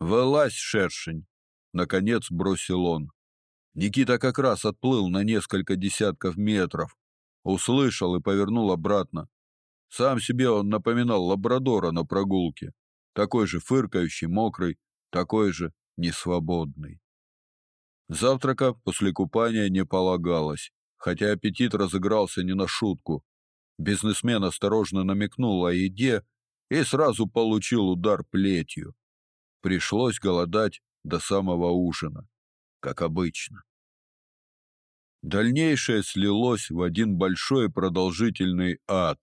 Вылазь, шершень, наконец бросил он. Никита как раз отплыл на несколько десятков метров, услышал и повернул обратно. Сам себе он напоминал лабрадора на прогулке, такой же фыркающий, мокрый, такой же несвободный. Завтрака после купания не полагалось, хотя аппетит разыгрался не на шутку. Бизнесмен осторожно намекнул о еде и сразу получил удар плетью. Пришлось голодать до самого ужина, как обычно. Дальнейшее слилось в один большой продолжительный ад.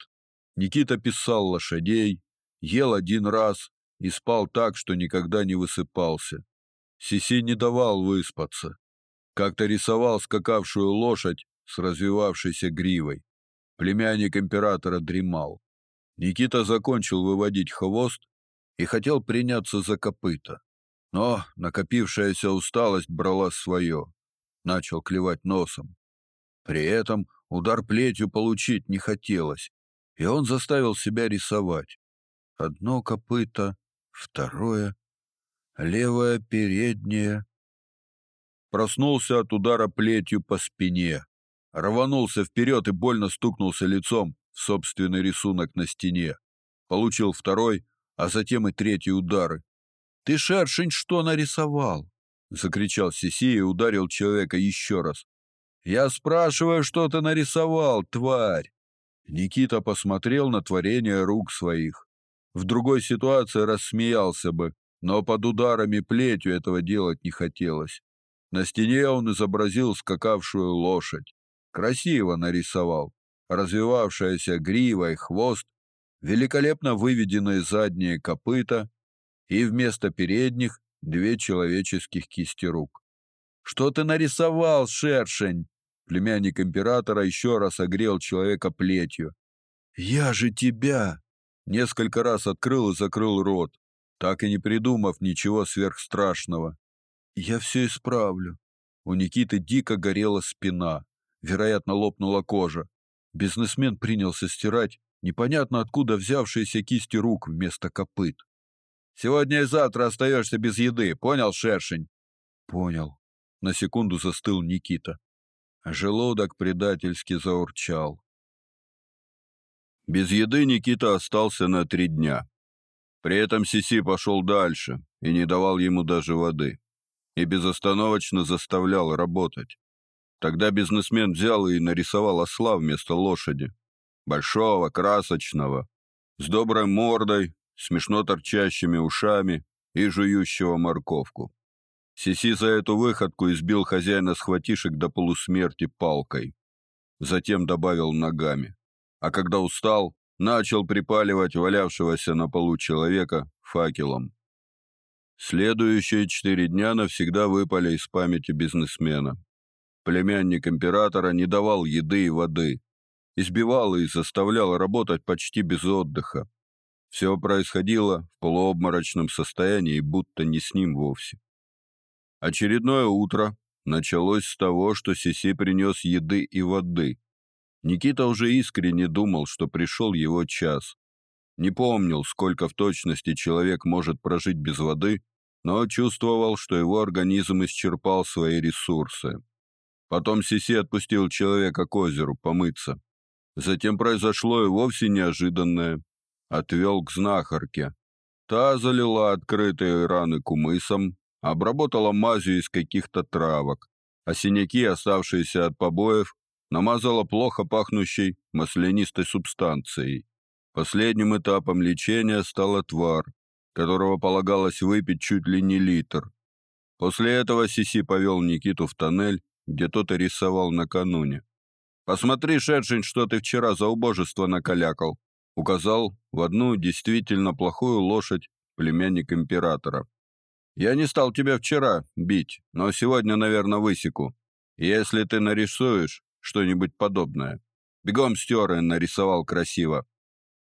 Никита писал лошадей, ел один раз и спал так, что никогда не высыпался. Сиси не давал выспаться. Как-то рисовал скакавшую лошадь с развивавшейся гривой. Племянник императора дремал. Никита закончил выводить хвост и хотел приняться за копыта. Но накопившаяся усталость брала свое. Начал клевать носом. При этом удар плетью получить не хотелось, и он заставил себя рисовать. Одно копыто, второе, левое переднее. Проснулся от удара плетью по спине, рванулся вперед и больно стукнулся лицом в собственный рисунок на стене. Получил второй, а затем и третий удары. Ты шершень что нарисовал? закричал Сиси и ударил человека еще раз. Я спрашиваю, что ты нарисовал, тварь. Никита посмотрел на творение рук своих. В другой ситуации рассмеялся бы, но под ударами плетью этого делать не хотелось. На стене он изобразил скакавшую лошадь. Красиво нарисовал. Развивавшаяся грива и хвост, великолепно выведенные задние копыта и вместо передних две человеческих кисти рук. Что ты нарисовал, шершень? Племянник императора еще раз огрел человека плетью. Я же тебя несколько раз открыл и закрыл рот, так и не придумав ничего сверхстрашного. Я все исправлю. У Никиты дико горела спина, вероятно, лопнула кожа. Бизнесмен принялся стирать непонятно откуда взявшиеся кисти рук вместо копыт. Сегодня и завтра остаешься без еды, понял, шершень? Понял. На секунду застыл Никита. Желудок предательски заурчал. Без еды Никита остался на три дня. При этом Сиси пошел дальше и не давал ему даже воды, и безостановочно заставлял работать. Тогда бизнесмен взял и нарисовал осла вместо лошади, большого, красочного, с доброй мордой, смешно торчащими ушами и жующего морковку. Сиси за эту выходку избил хозяина схватишек до полусмерти палкой. Затем добавил ногами а когда устал, начал припаливать валявшегося на полу человека факелом. Следующие четыре дня навсегда выпали из памяти бизнесмена. Племянник императора не давал еды и воды, избивал и заставлял работать почти без отдыха. Все происходило в полуобморочном состоянии, будто не с ним вовсе. Очередное утро началось с того, что Сиси принес еды и воды, Никита уже искренне думал, что пришел его час. Не помнил, сколько в точности человек может прожить без воды, но чувствовал, что его организм исчерпал свои ресурсы. Потом Сиси отпустил человека к озеру помыться. Затем произошло и вовсе неожиданное. Отвел к знахарке. Та залила открытые раны кумысом, обработала мазью из каких-то травок, а синяки, оставшиеся от побоев, намазала плохо пахнущей маслянистой субстанцией. Последним этапом лечения стал отвар, которого полагалось выпить чуть ли не литр. После этого Сиси повел Никиту в тоннель, где тот и рисовал накануне. «Посмотри, шершень, что ты вчера за убожество накалякал», указал в одну действительно плохую лошадь племянник императора. «Я не стал тебя вчера бить, но сегодня, наверное, высеку. Если ты нарисуешь, что-нибудь подобное. Бегом стер и нарисовал красиво.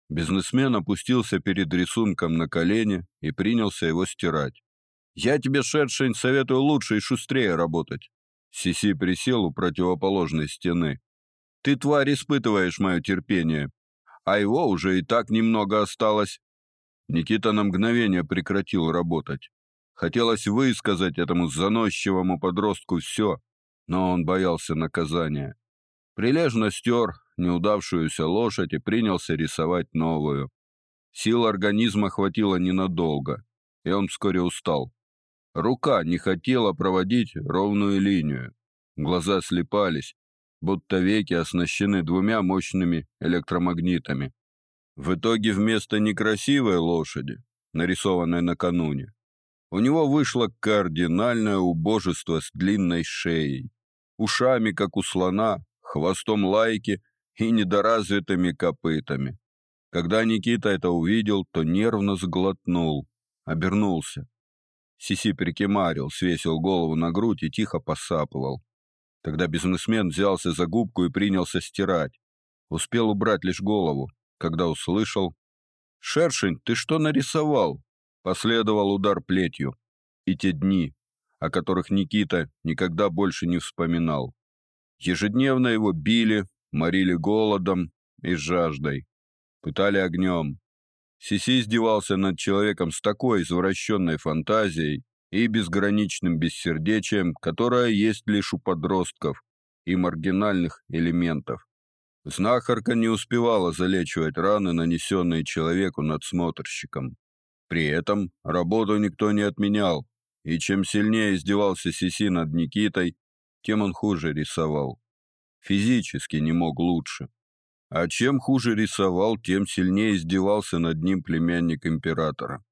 Бизнесмен опустился перед рисунком на колени и принялся его стирать. Я тебе, шершень, советую лучше и шустрее работать. Сиси присел у противоположной стены. Ты, тварь, испытываешь мое терпение, а его уже и так немного осталось. Никита на мгновение прекратил работать. Хотелось высказать этому заносчивому подростку все, но он боялся наказания. Прилежно стер неудавшуюся лошадь и принялся рисовать новую. Сил организма хватило ненадолго, и он вскоре устал. Рука не хотела проводить ровную линию. Глаза слепались, будто веки оснащены двумя мощными электромагнитами. В итоге вместо некрасивой лошади, нарисованной накануне, у него вышло кардинальное убожество с длинной шеей, ушами, как у слона, хвостом лайки и недоразвитыми копытами. Когда Никита это увидел, то нервно сглотнул, обернулся. Сиси прикимарил, свесил голову на грудь и тихо посапывал. Тогда бизнесмен взялся за губку и принялся стирать. Успел убрать лишь голову, когда услышал «Шершень, ты что нарисовал?» Последовал удар плетью. И те дни, о которых Никита никогда больше не вспоминал. Ежедневно его били, морили голодом и жаждой, пытали огнем. Сиси издевался над человеком с такой извращенной фантазией и безграничным бессердечием, которое есть лишь у подростков и маргинальных элементов. Знахарка не успевала залечивать раны, нанесенные человеку надсмотрщиком. При этом работу никто не отменял, и чем сильнее издевался Сиси над Никитой, тем он хуже рисовал. Физически не мог лучше. А чем хуже рисовал, тем сильнее издевался над ним племянник императора.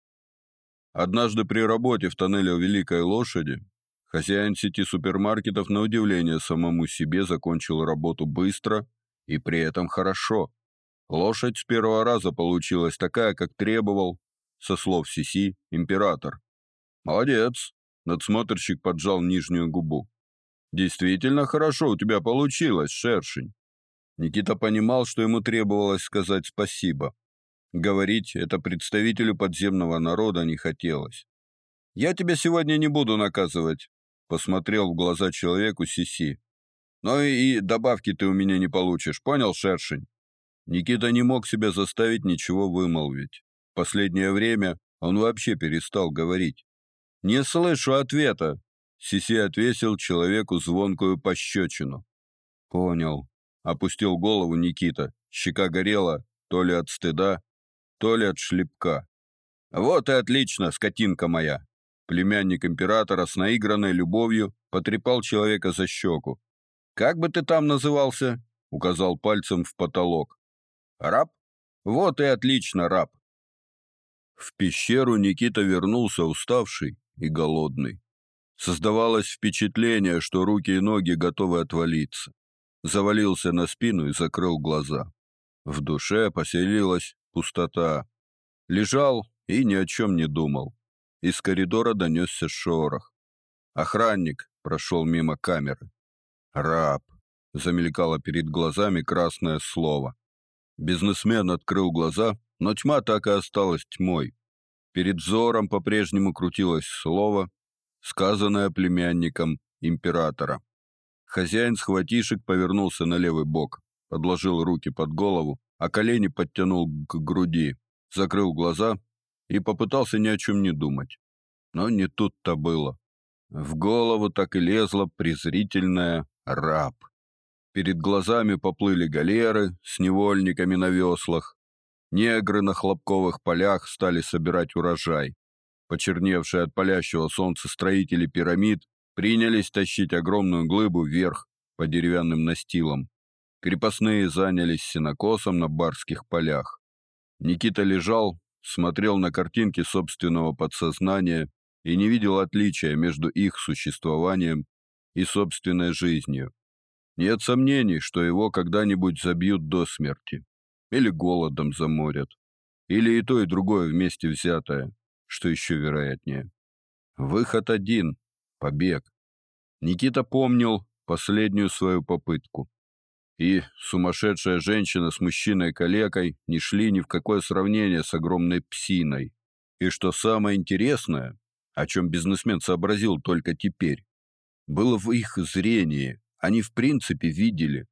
Однажды при работе в тоннеле Великой Лошади хозяин сети супермаркетов на удивление самому себе закончил работу быстро и при этом хорошо. Лошадь с первого раза получилась такая, как требовал, со слов Сиси, император. «Молодец!» — надсмотрщик поджал нижнюю губу. Действительно хорошо у тебя получилось, шершень. Никита понимал, что ему требовалось сказать спасибо. Говорить это представителю подземного народа не хотелось. Я тебя сегодня не буду наказывать, посмотрел в глаза человеку Сиси. Но и добавки ты у меня не получишь, понял, шершень? Никита не мог себя заставить ничего вымолвить. В последнее время он вообще перестал говорить. Не слышу ответа, Сиси отвесил человеку звонкую пощечину. Понял. Опустил голову Никита. Щека горела то ли от стыда, то ли от шлепка. Вот и отлично, скотинка моя. Племянник императора с наигранной любовью потрепал человека за щеку. Как бы ты там назывался? указал пальцем в потолок. Раб? Вот и отлично, раб. В пещеру Никита вернулся уставший и голодный. Создавалось впечатление, что руки и ноги готовы отвалиться. Завалился на спину и закрыл глаза. В душе поселилась пустота. Лежал и ни о чем не думал. Из коридора донесся шорох. Охранник прошел мимо камеры. «Раб!» — замелькало перед глазами красное слово. Бизнесмен открыл глаза, но тьма так и осталась тьмой. Перед взором по-прежнему крутилось слово, сказанное племянником императора. Хозяин схватишек повернулся на левый бок, подложил руки под голову, а колени подтянул к груди, закрыл глаза и попытался ни о чем не думать. Но не тут-то было. В голову так и лезла презрительная раб. Перед глазами поплыли галеры с невольниками на веслах. Негры на хлопковых полях стали собирать урожай. Почерневшие от палящего солнца строители пирамид принялись тащить огромную глыбу вверх по деревянным настилам. Крепостные занялись сенокосом на барских полях. Никита лежал, смотрел на картинки собственного подсознания и не видел отличия между их существованием и собственной жизнью. Нет сомнений, что его когда-нибудь забьют до смерти, или голодом заморят, или и то, и другое вместе взятое что еще вероятнее. Выход один — побег. Никита помнил последнюю свою попытку. И сумасшедшая женщина с мужчиной-калекой не шли ни в какое сравнение с огромной псиной. И что самое интересное, о чем бизнесмен сообразил только теперь, было в их зрении, они в принципе видели.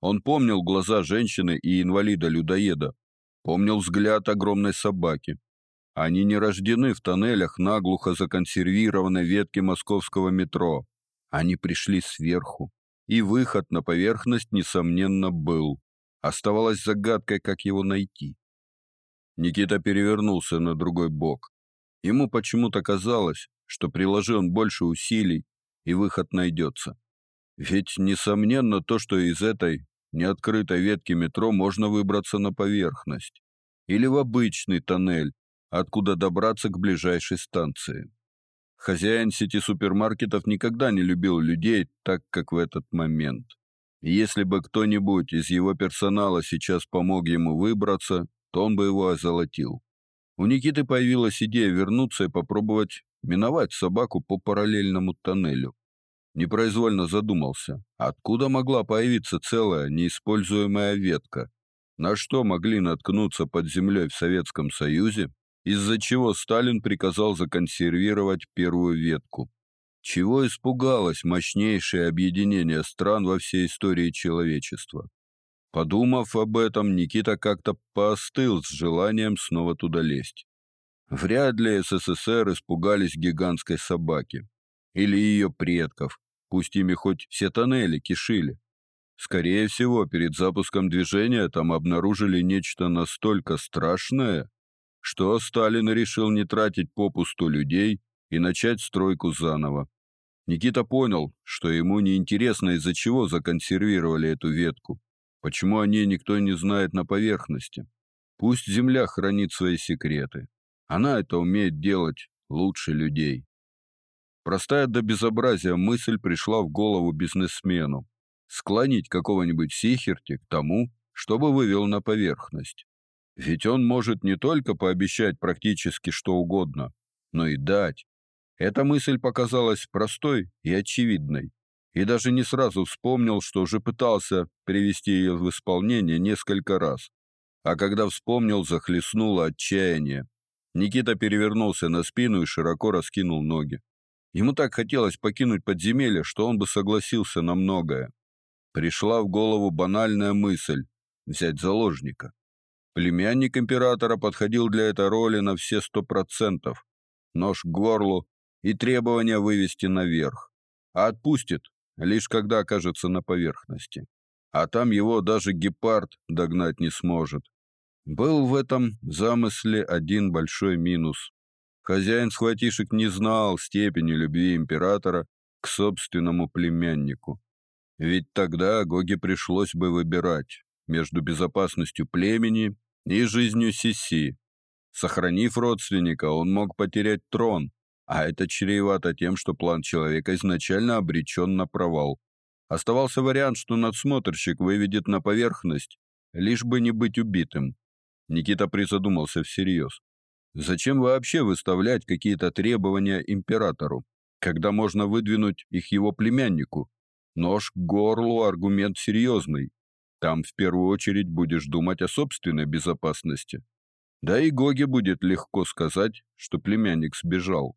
Он помнил глаза женщины и инвалида-людоеда, помнил взгляд огромной собаки, Они не рождены в тоннелях наглухо законсервированной ветки московского метро. Они пришли сверху, и выход на поверхность, несомненно, был. Оставалось загадкой, как его найти. Никита перевернулся на другой бок. Ему почему-то казалось, что приложил он больше усилий, и выход найдется. Ведь, несомненно, то, что из этой неоткрытой ветки метро можно выбраться на поверхность. Или в обычный тоннель, откуда добраться к ближайшей станции. Хозяин сети супермаркетов никогда не любил людей так, как в этот момент. И если бы кто-нибудь из его персонала сейчас помог ему выбраться, то он бы его озолотил. У Никиты появилась идея вернуться и попробовать миновать собаку по параллельному тоннелю. Непроизвольно задумался, откуда могла появиться целая неиспользуемая ветка, на что могли наткнуться под землей в Советском Союзе, из-за чего Сталин приказал законсервировать первую ветку. Чего испугалось мощнейшее объединение стран во всей истории человечества? Подумав об этом, Никита как-то поостыл с желанием снова туда лезть. Вряд ли СССР испугались гигантской собаки. Или ее предков, пусть ими хоть все тоннели кишили. Скорее всего, перед запуском движения там обнаружили нечто настолько страшное, что Сталин решил не тратить попусту людей и начать стройку заново. Никита понял, что ему неинтересно, из-за чего законсервировали эту ветку. Почему о ней никто не знает на поверхности? Пусть Земля хранит свои секреты. Она это умеет делать лучше людей. Простая до безобразия мысль пришла в голову бизнесмену. Склонить какого-нибудь Сихерти к тому, чтобы вывел на поверхность. Ведь он может не только пообещать практически что угодно, но и дать. Эта мысль показалась простой и очевидной и даже не сразу вспомнил, что уже пытался привести ее в исполнение несколько раз. А когда вспомнил, захлестнуло отчаяние. Никита перевернулся на спину и широко раскинул ноги. Ему так хотелось покинуть подземелье, что он бы согласился на многое. Пришла в голову банальная мысль взять заложника. Племянник императора подходил для этой роли на все сто процентов. Нож к горлу и требование вывести наверх. А отпустит, лишь когда окажется на поверхности. А там его даже гепард догнать не сможет. Был в этом замысле один большой минус. Хозяин схватишек не знал степени любви императора к собственному племяннику. Ведь тогда Гоге пришлось бы выбирать между безопасностью племени и жизнью Сиси. Сохранив родственника, он мог потерять трон, а это чревато тем, что план человека изначально обречен на провал. Оставался вариант, что надсмотрщик выведет на поверхность, лишь бы не быть убитым. Никита призадумался всерьез. Зачем вообще выставлять какие-то требования императору, когда можно выдвинуть их его племяннику? Нож к горлу аргумент серьезный. Там в первую очередь будешь думать о собственной безопасности. Да и Гоге будет легко сказать, что племянник сбежал.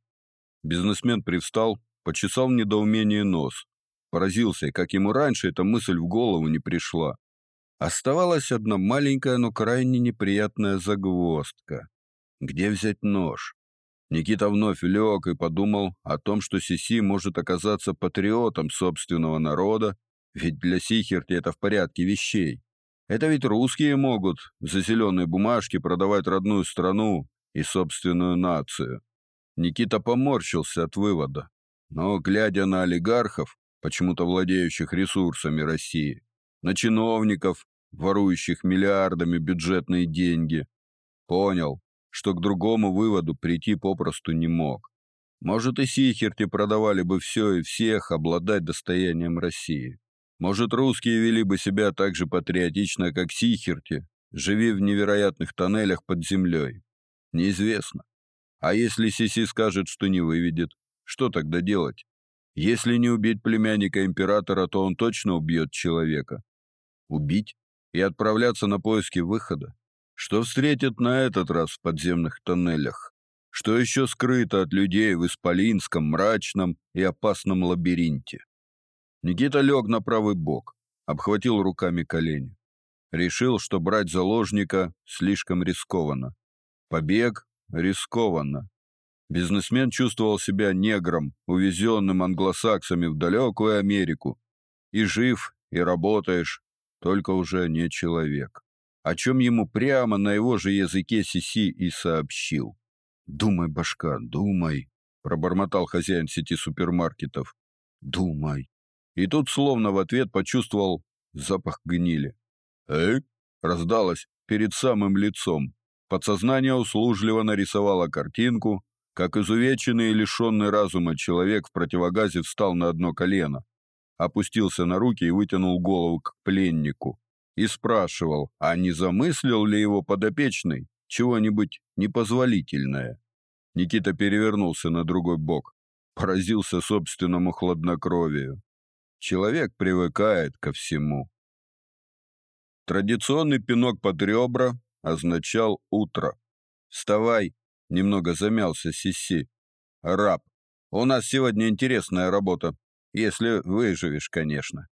Бизнесмен привстал, почесал в недоумении нос. Поразился, как ему раньше эта мысль в голову не пришла. Оставалась одна маленькая, но крайне неприятная загвоздка. Где взять нож? Никита вновь лег и подумал о том, что Сиси может оказаться патриотом собственного народа, ведь для Сихерти это в порядке вещей. Это ведь русские могут за зеленые бумажки продавать родную страну и собственную нацию. Никита поморщился от вывода. Но, глядя на олигархов, почему-то владеющих ресурсами России, на чиновников, ворующих миллиардами бюджетные деньги, понял, что к другому выводу прийти попросту не мог. Может, и Сихерти продавали бы все и всех обладать достоянием России. Может, русские вели бы себя так же патриотично, как Сихерти, живи в невероятных тоннелях под землей. Неизвестно. А если Сиси скажет, что не выведет, что тогда делать? Если не убить племянника императора, то он точно убьет человека. Убить и отправляться на поиски выхода? Что встретит на этот раз в подземных тоннелях? Что еще скрыто от людей в исполинском, мрачном и опасном лабиринте? Никита лег на правый бок, обхватил руками колени. Решил, что брать заложника слишком рискованно. Побег рискованно. Бизнесмен чувствовал себя негром, увезенным англосаксами в далекую Америку. И жив, и работаешь, только уже не человек. О чем ему прямо на его же языке Сиси и сообщил. «Думай, башка, думай», — пробормотал хозяин сети супермаркетов. «Думай». И тут словно в ответ почувствовал запах гнили. «Эй!» — раздалось перед самым лицом. Подсознание услужливо нарисовало картинку, как изувеченный и лишенный разума человек в противогазе встал на одно колено, опустился на руки и вытянул голову к пленнику и спрашивал, а не замыслил ли его подопечный чего-нибудь непозволительное. Никита перевернулся на другой бок, поразился собственному хладнокровию. Человек привыкает ко всему. Традиционный пинок под ребра означал утро. «Вставай!» — немного замялся Сиси. «Раб, у нас сегодня интересная работа, если выживешь, конечно».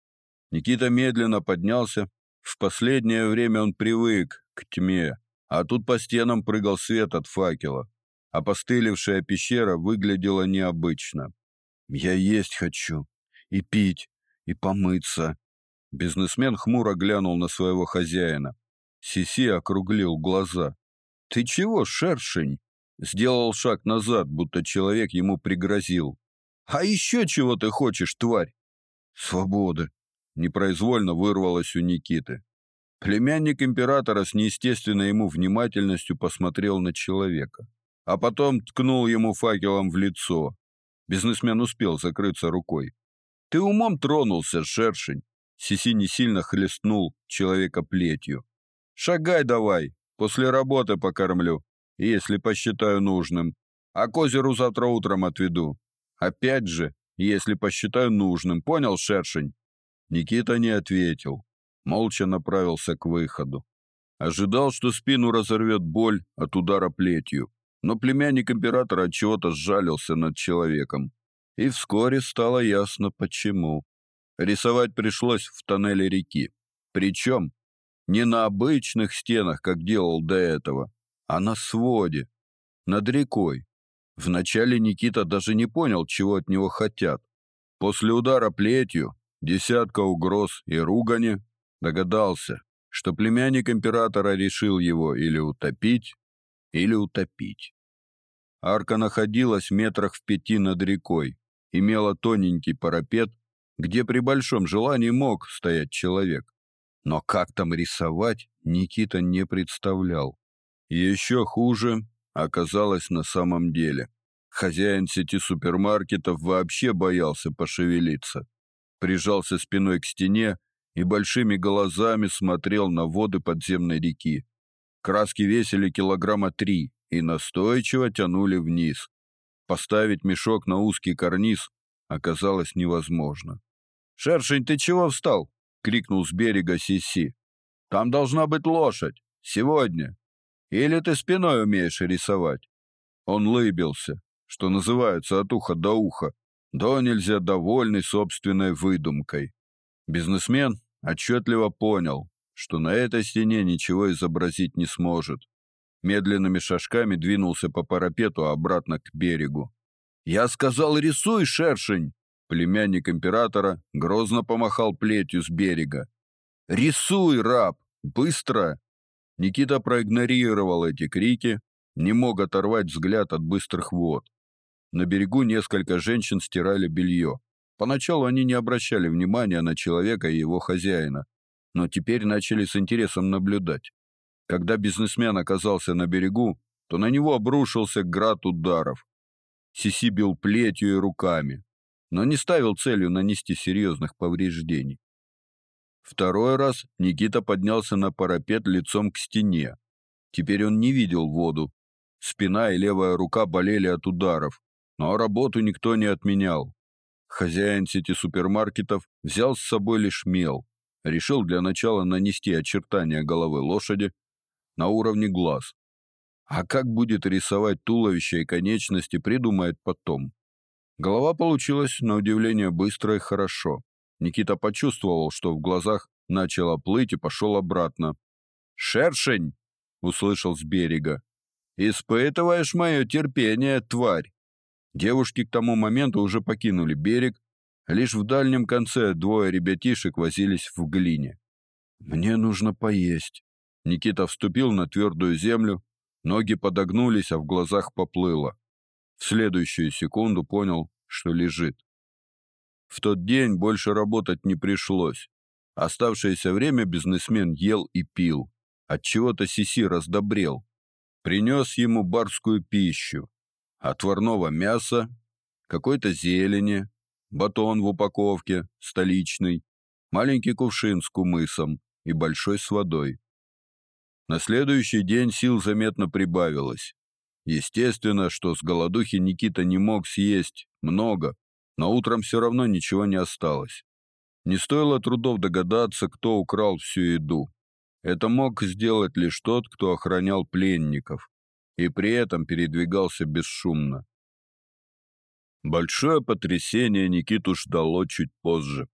Никита медленно поднялся. В последнее время он привык к тьме, а тут по стенам прыгал свет от факела. Опостылевшая пещера выглядела необычно. «Я есть хочу, и пить, и помыться». Бизнесмен хмуро глянул на своего хозяина. Сиси округлил глаза. «Ты чего, шершень?» Сделал шаг назад, будто человек ему пригрозил. «А еще чего ты хочешь, тварь?» «Свободы!» Непроизвольно вырвалось у Никиты. Племянник императора с неестественной ему внимательностью посмотрел на человека, а потом ткнул ему факелом в лицо. Бизнесмен успел закрыться рукой. «Ты умом тронулся, шершень!» Сиси не сильно хлестнул человека плетью. Шагай давай, после работы покормлю, если посчитаю нужным. А к озеру завтра утром отведу. Опять же, если посчитаю нужным. Понял, шершень?» Никита не ответил. Молча направился к выходу. Ожидал, что спину разорвет боль от удара плетью. Но племянник императора от чего-то сжалился над человеком. И вскоре стало ясно, почему. Рисовать пришлось в тоннеле реки. Причем не на обычных стенах, как делал до этого, а на своде, над рекой. Вначале Никита даже не понял, чего от него хотят. После удара плетью, десятка угроз и ругани, догадался, что племянник императора решил его или утопить, или утопить. Арка находилась в метрах в пяти над рекой, имела тоненький парапет, где при большом желании мог стоять человек. Но как там рисовать, Никита не представлял. Еще хуже оказалось на самом деле. Хозяин сети супермаркетов вообще боялся пошевелиться. Прижался спиной к стене и большими глазами смотрел на воды подземной реки. Краски весили килограмма три и настойчиво тянули вниз. Поставить мешок на узкий карниз оказалось невозможно. «Шершень, ты чего встал?» — крикнул с берега Сиси. «Там должна быть лошадь. Сегодня. Или ты спиной умеешь рисовать?» Он лыбился, что называется, от уха до уха, до нельзя довольный собственной выдумкой. Бизнесмен отчетливо понял, что на этой стене ничего изобразить не сможет. Медленными шажками двинулся по парапету обратно к берегу. «Я сказал, рисуй, шершень!» Племянник императора грозно помахал плетью с берега. «Рисуй, раб! Быстро!» Никита проигнорировал эти крики, не мог оторвать взгляд от быстрых вод. На берегу несколько женщин стирали белье. Поначалу они не обращали внимания на человека и его хозяина, но теперь начали с интересом наблюдать. Когда бизнесмен оказался на берегу, то на него обрушился град ударов. Сиси бил плетью и руками но не ставил целью нанести серьезных повреждений. Второй раз Никита поднялся на парапет лицом к стене. Теперь он не видел воду. Спина и левая рука болели от ударов, но работу никто не отменял. Хозяин сети супермаркетов взял с собой лишь мел. Решил для начала нанести очертания головы лошади на уровне глаз. А как будет рисовать туловище и конечности, придумает потом. Голова получилась, на удивление, быстро и хорошо. Никита почувствовал, что в глазах начало плыть и пошел обратно. «Шершень!» — услышал с берега. Испытываешь мое терпение, тварь. Девушки к тому моменту уже покинули берег, лишь в дальнем конце двое ребятишек возились в глине. Мне нужно поесть. Никита вступил на твердую землю, ноги подогнулись, а в глазах поплыло. В следующую секунду понял, что лежит. В тот день больше работать не пришлось. Оставшееся время бизнесмен ел и пил. От чего-то Сиси раздобрел. Принес ему барскую пищу: отварного мяса, какой-то зелени, батон в упаковке, столичный, маленький кувшин с кумысом и большой с водой. На следующий день сил заметно прибавилось. Естественно, что с голодухи Никита не мог съесть много, но утром все равно ничего не осталось. Не стоило трудов догадаться, кто украл всю еду. Это мог сделать лишь тот, кто охранял пленников и при этом передвигался бесшумно. Большое потрясение Никиту ждало чуть позже,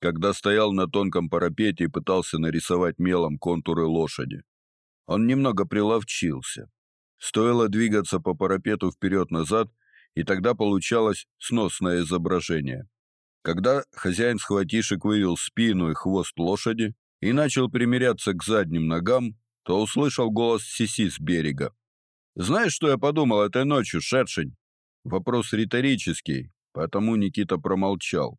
когда стоял на тонком парапете и пытался нарисовать мелом контуры лошади. Он немного приловчился. Стоило двигаться по парапету вперед-назад, и тогда получалось сносное изображение. Когда хозяин схватишек вывел спину и хвост лошади и начал примиряться к задним ногам, то услышал голос Сиси с берега. «Знаешь, что я подумал этой ночью, шершень?» Вопрос риторический, потому Никита промолчал.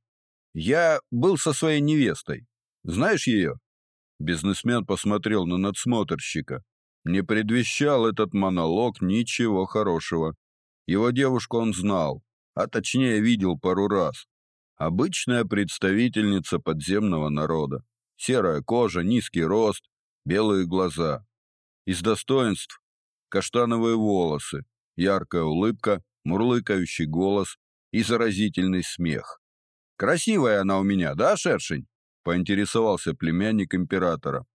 «Я был со своей невестой. Знаешь ее?» Бизнесмен посмотрел на надсмотрщика. Не предвещал этот монолог ничего хорошего. Его девушку он знал, а точнее видел пару раз. Обычная представительница подземного народа. Серая кожа, низкий рост, белые глаза. Из достоинств каштановые волосы, яркая улыбка, мурлыкающий голос и заразительный смех. Красивая она у меня, да, шершень? Поинтересовался племянник императора.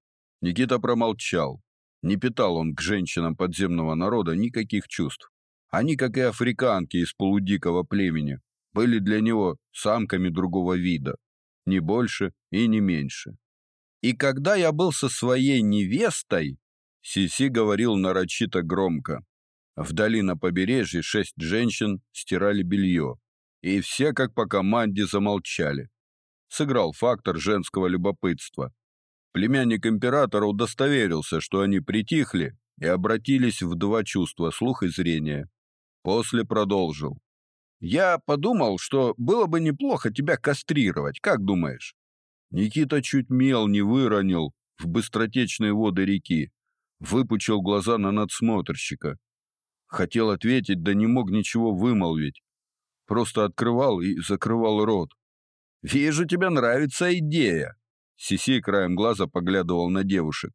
Никита промолчал. Не питал он к женщинам подземного народа никаких чувств. Они, как и африканки из полудикого племени, были для него самками другого вида, не больше и не меньше. И когда я был со своей невестой, Сиси говорил нарочито громко. Вдали на побережье шесть женщин стирали белье, и все, как по команде, замолчали сыграл фактор женского любопытства. Племянник императора удостоверился, что они притихли и обратились в два чувства слух и зрение. После продолжил: "Я подумал, что было бы неплохо тебя кастрировать. Как думаешь?" Никита чуть мел не выронил в быстротечные воды реки, выпучил глаза на надсмотрщика. Хотел ответить, да не мог ничего вымолвить. Просто открывал и закрывал рот. Вижу, тебе нравится идея. Сиси краем глаза поглядывал на девушек.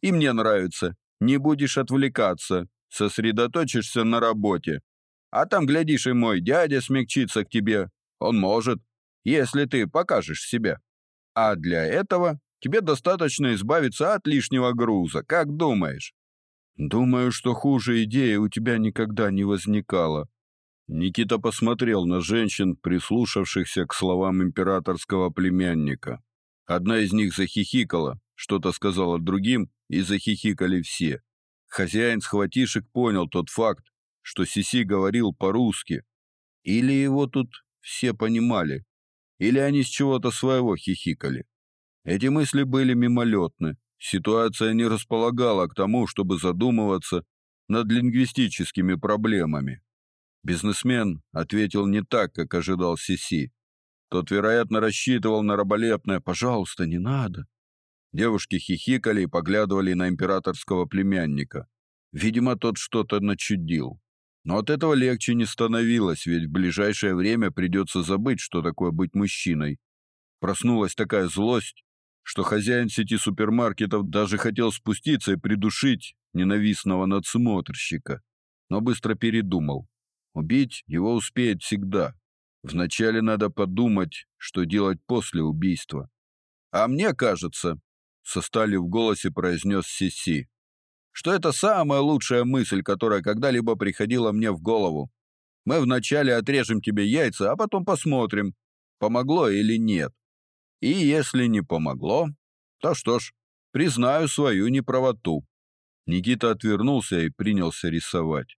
И мне нравится. Не будешь отвлекаться, сосредоточишься на работе. А там глядишь и мой дядя смягчится к тебе. Он может, если ты покажешь себя. А для этого тебе достаточно избавиться от лишнего груза. Как думаешь? Думаю, что хуже идеи у тебя никогда не возникало, Никита посмотрел на женщин, прислушавшихся к словам императорского племянника. Одна из них захихикала, что-то сказала другим, и захихикали все. Хозяин схватишек понял тот факт, что Сиси говорил по-русски. Или его тут все понимали, или они с чего-то своего хихикали. Эти мысли были мимолетны. Ситуация не располагала к тому, чтобы задумываться над лингвистическими проблемами. Бизнесмен ответил не так, как ожидал Сиси. Тот, вероятно, рассчитывал на раболепное «пожалуйста, не надо». Девушки хихикали и поглядывали на императорского племянника. Видимо, тот что-то начудил. Но от этого легче не становилось, ведь в ближайшее время придется забыть, что такое быть мужчиной. Проснулась такая злость, что хозяин сети супермаркетов даже хотел спуститься и придушить ненавистного надсмотрщика, но быстро передумал. Убить его успеет всегда. Вначале надо подумать, что делать после убийства. А мне кажется, со сталью в голосе произнес Сиси, что это самая лучшая мысль, которая когда-либо приходила мне в голову. Мы вначале отрежем тебе яйца, а потом посмотрим, помогло или нет. И если не помогло, то что ж, признаю свою неправоту. Никита отвернулся и принялся рисовать.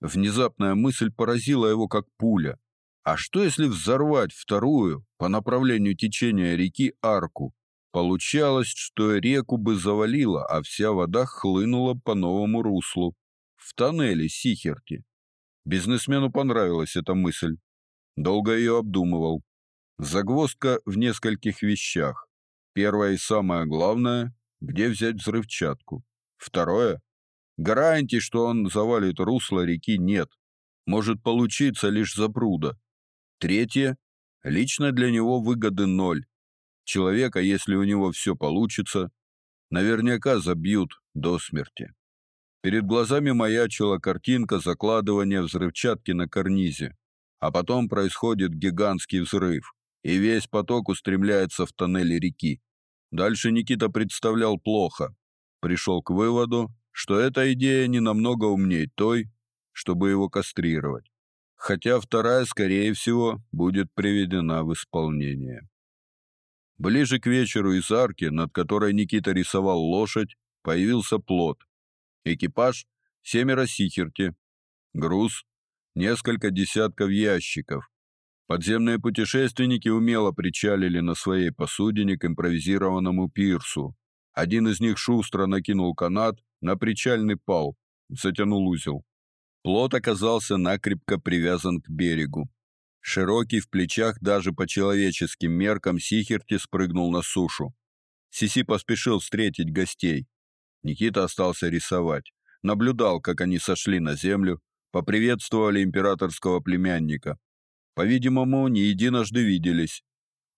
Внезапная мысль поразила его как пуля. А что если взорвать вторую по направлению течения реки арку? Получалось, что реку бы завалило, а вся вода хлынула по новому руслу в тоннеле Сихерти. Бизнесмену понравилась эта мысль. Долго ее обдумывал. Загвоздка в нескольких вещах. Первое и самое главное — где взять взрывчатку. Второе — гарантий, что он завалит русло реки, нет. Может получиться лишь запруда. Третье. Лично для него выгоды ноль. Человека, если у него все получится, наверняка забьют до смерти. Перед глазами маячила картинка закладывания взрывчатки на карнизе, а потом происходит гигантский взрыв, и весь поток устремляется в тоннели реки. Дальше Никита представлял плохо. Пришел к выводу, что эта идея не намного умнее той, чтобы его кастрировать хотя вторая, скорее всего, будет приведена в исполнение. Ближе к вечеру из арки, над которой Никита рисовал лошадь, появился плот. Экипаж — семеро сихерти. Груз — несколько десятков ящиков. Подземные путешественники умело причалили на своей посудине к импровизированному пирсу. Один из них шустро накинул канат на причальный пал, затянул узел. Плот оказался накрепко привязан к берегу. Широкий в плечах даже по человеческим меркам Сихерти спрыгнул на сушу. Сиси поспешил встретить гостей. Никита остался рисовать. Наблюдал, как они сошли на землю, поприветствовали императорского племянника. По-видимому, не единожды виделись.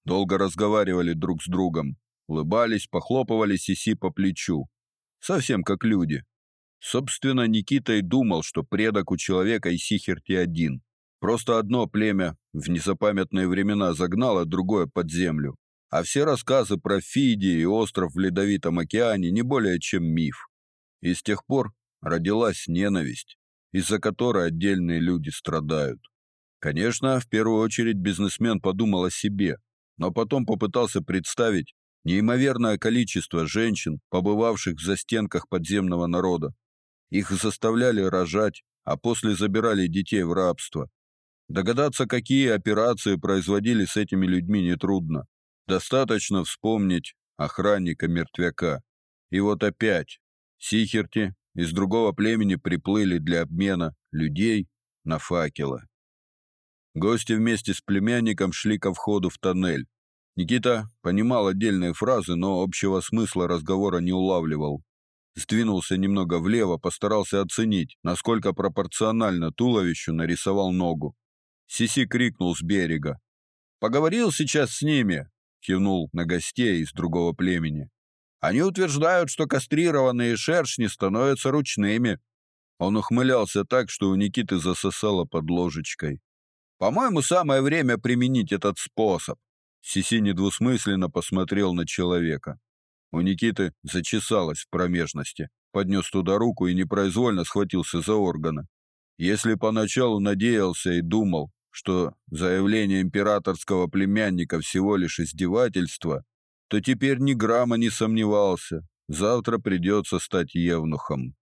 Долго разговаривали друг с другом, улыбались, похлопывали Сиси по плечу. Совсем как люди. Собственно, Никита и думал, что предок у человека и Сихерти один. Просто одно племя в незапамятные времена загнало другое под землю. А все рассказы про Фидии и остров в Ледовитом океане не более чем миф. И с тех пор родилась ненависть, из-за которой отдельные люди страдают. Конечно, в первую очередь бизнесмен подумал о себе, но потом попытался представить неимоверное количество женщин, побывавших в застенках подземного народа, их заставляли рожать, а после забирали детей в рабство. Догадаться, какие операции производили с этими людьми, нетрудно. Достаточно вспомнить охранника-мертвяка. И вот опять сихерти из другого племени приплыли для обмена людей на факелы. Гости вместе с племянником шли ко входу в тоннель. Никита понимал отдельные фразы, но общего смысла разговора не улавливал сдвинулся немного влево, постарался оценить, насколько пропорционально туловищу нарисовал ногу. Сиси крикнул с берега. «Поговорил сейчас с ними!» — кивнул на гостей из другого племени. «Они утверждают, что кастрированные шершни становятся ручными». Он ухмылялся так, что у Никиты засосало под ложечкой. «По-моему, самое время применить этот способ». Сиси недвусмысленно посмотрел на человека. У Никиты зачесалось в промежности. Поднес туда руку и непроизвольно схватился за органы. Если поначалу надеялся и думал, что заявление императорского племянника всего лишь издевательство, то теперь ни грамма не сомневался. Завтра придется стать евнухом.